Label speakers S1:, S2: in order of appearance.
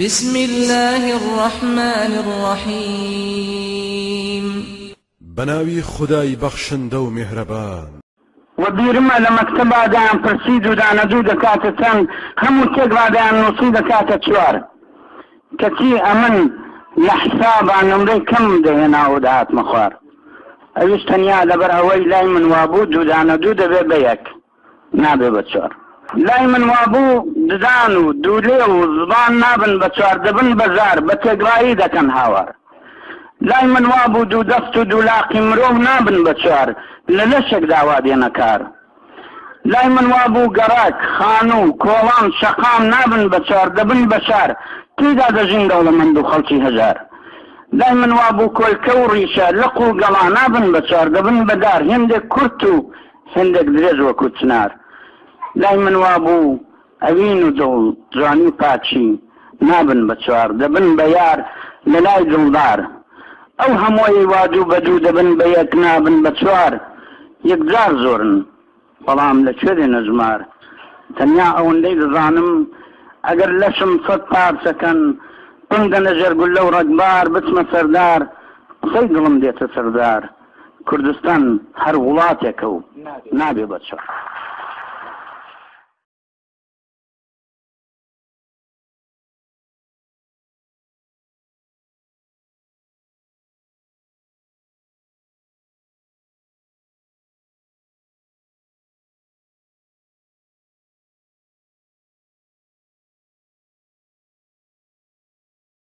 S1: بسم اللە الرحمن الرحیم
S2: بەناوی خودای بەخشندە و میهرەبان.
S3: وە بیرمە لە مەکتەبا دەیان پرسی دوو دانە دوو دەکاتە چەن هەموو تێکبا دەیان نوسی دەکاتە چوار کەچی ئەمن لە حسابا نمرەی کەمم دەهێنا و دەهاتمە خوار ئەویش تەنیا لەبەر ئەوەی لای من وابوو دوو دانە دوو دەبێ بە یەک نابێ بە چوار. لای من وابوو ددان و دوولێ و زبان نابن بە چوار دەبن بە زار بە تێگڕایی دەکەن هاوار لای من وابوو دوو دەست و دوولاقی مرۆڤ نابن بە چوار لە لەشێک داوا دێنە کار لای من وابوو گەڕەک خانوو کۆڵان شەقام نابن بە چوار دەبن بە شار تێدا دەژین دەوڵەمەند و خەڵکی هەژار لای من وابوو کۆلکە و ڕیشە لەق و گەڵا نابن بە چوار دەبن بەدار هێندێک کورت و هێندێک درێژ وەکوو چنار. لای من وا بوو ئەوین و دڵ، جوانی و پاکی، نابن بە چوار، دەبن بە یار، لە لای دڵدار. ئەو هەمووەی وا دوو بە دوو دەبن بە یەک، نابن بە چوار، یەکجار زۆرن، بەڵام لە کوێ دێنە ژمار؟ تەنیا ئەوەندەی دەزانم، ئەگەر لەشم سەد پارچە کەن، بمدەنە ژێر گوللە و ڕەگبار، بچمە سەردار، قسەی دڵم دێتە سەردار. کوردستان هەر وڵاتێکە و نابێ بە چەک.